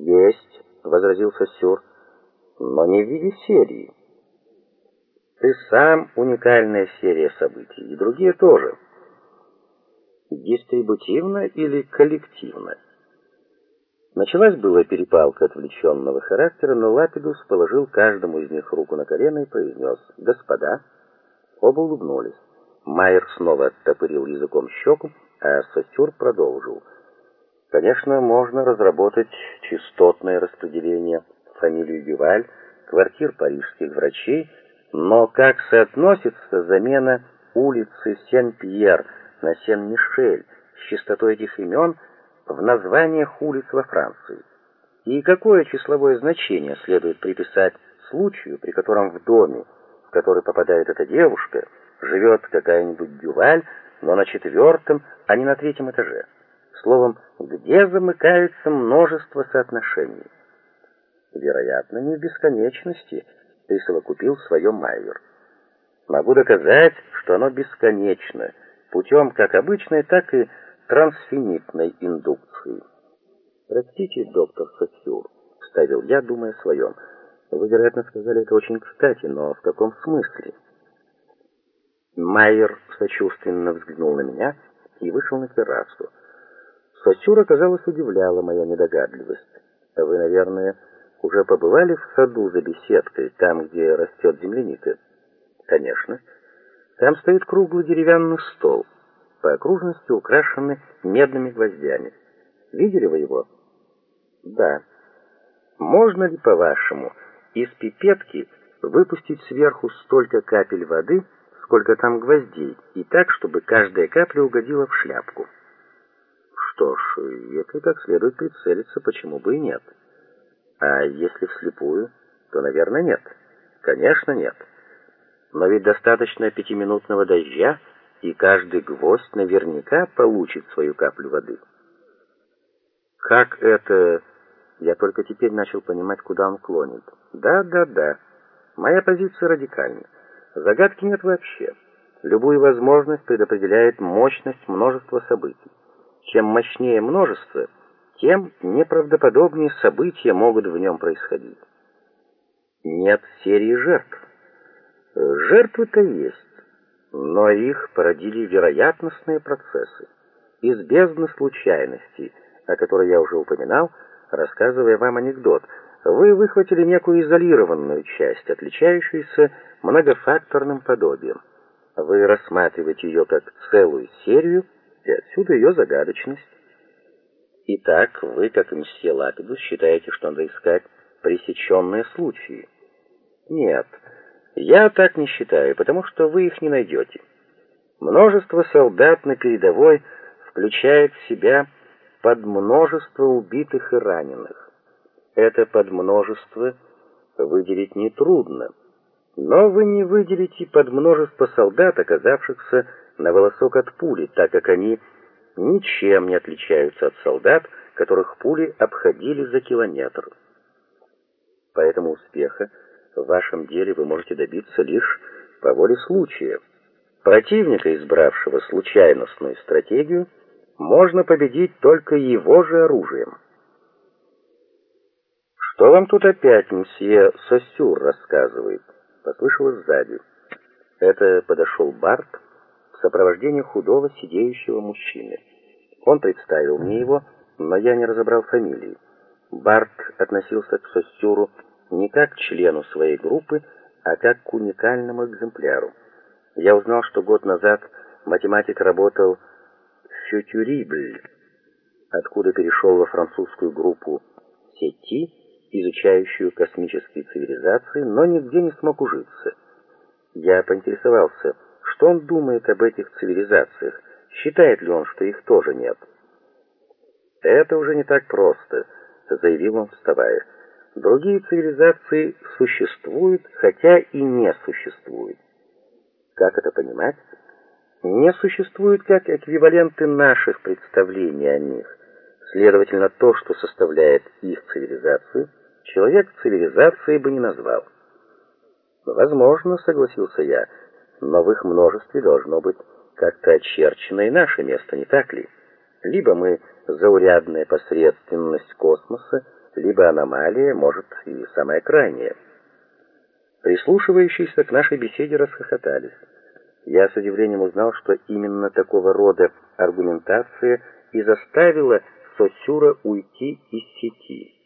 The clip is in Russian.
Есть, возразил Сосюр, но не в виде серии. Ты сам уникальная серия событий, и другие тоже. Дистрибутивно или коллективно? Началась была перепалка отвлеченного характера, но Лапидус положил каждому из них руку на колено и произнес «Господа». Оба улыбнулись. Майер снова оттопырил языком щеку, а Сосюр продолжил. Конечно, можно разработать частотное распределение фамилии Дюваль, квартир парижских врачей, но как соотносится замена улицы Сен-Пьер на Сен-Мишель с частотой этих имен в названиях улиц во Франции? И какое числовое значение следует приписать случаю, при котором в доме, в который попадает эта девушка, живет какая-нибудь Дюваль, но на четвертом, а не на третьем этаже? Словом, где замыкается множество соотношений? Вероятно, не в бесконечности, присовокупил свое Майер. Могу доказать, что оно бесконечно, путем как обычной, так и трансфинитной индукции. Простите, доктор Сосюр, вставил я, думая о своем. Вы, вероятно, сказали это очень кстати, но в каком смысле? Майер сочувственно взглянул на меня и вышел на террасу. Сосюра, казалось, удивляла моя недогадливость. Вы, наверное, уже побывали в саду за беседкой, там, где растет земляника? Конечно. Там стоит круглый деревянный стол, по окружности украшенный медными гвоздями. Видели вы его? Да. Можно ли, по-вашему, из пипетки выпустить сверху столько капель воды, сколько там гвоздей, и так, чтобы каждая капля угодила в шляпку? Что ж, если как следует прицелиться, почему бы и нет? А если вслепую, то, наверное, нет. Конечно, нет. Но ведь достаточно пятиминутного дождя, и каждый гвоздь наверняка получит свою каплю воды. Как это... Я только теперь начал понимать, куда он клонит. Да, да, да. Моя позиция радикальна. Загадки нет вообще. Любую возможность предопределяет мощность множества событий. Чем мощнее множество, тем неправдоподобнее события могут в нем происходить. Нет серии жертв. Жертвы-то есть, но их породили вероятностные процессы. Из бездны случайностей, о которой я уже упоминал, рассказывая вам анекдот, вы выхватили некую изолированную часть, отличающуюся многофакторным подобием. Вы рассматриваете ее как целую серию, и отсюда ее загадочность. Итак, вы, как и мсье Лапидус, считаете, что надо искать пресеченные случаи? Нет, я так не считаю, потому что вы их не найдете. Множество солдат на передовой включает в себя подмножество убитых и раненых. Это подмножество выделить нетрудно, но вы не выделите подмножество солдат, оказавшихся на волосок от пули, так как они ничем не отличаются от солдат, которых пули обходили за километр. Поэтому успеха в вашем деле вы можете добиться лишь по воле случая. Противника, избравшего случайностную стратегию, можно победить только его же оружием. Что вам тут опять месье Сосюр рассказывает? послышалось сзади. Это подошел Барт в сопровождении худого сидеющего мужчины. Он представил мне его, но я не разобрал фамилии. Барт относился к Сосюру не как к члену своей группы, а как к уникальному экземпляру. Я узнал, что год назад математик работал в Фютюрибль, откуда перешел во французскую группу Сети, изучающую космические цивилизации, но нигде не смог ужиться. Я поинтересовался, что он думает об этих цивилизациях, считает ли он, что их тоже нет. «Это уже не так просто», — заявил он, вставая. «Другие цивилизации существуют, хотя и не существуют». Как это понимать? Не существуют как эквиваленты наших представлений о них. Следовательно, то, что составляет их цивилизацию, человек цивилизацией бы не назвал. Возможно, согласился я, но в их множестве должно быть как-то очерчено и наше место, не так ли? Либо мы заурядная посредственность космоса, либо аномалия, может, и самая крайняя. Прислушивающиеся к нашей беседе расхохотались. Я с удивлением узнал, что именно такого рода аргументация и заставила Сосюра уйти из сети.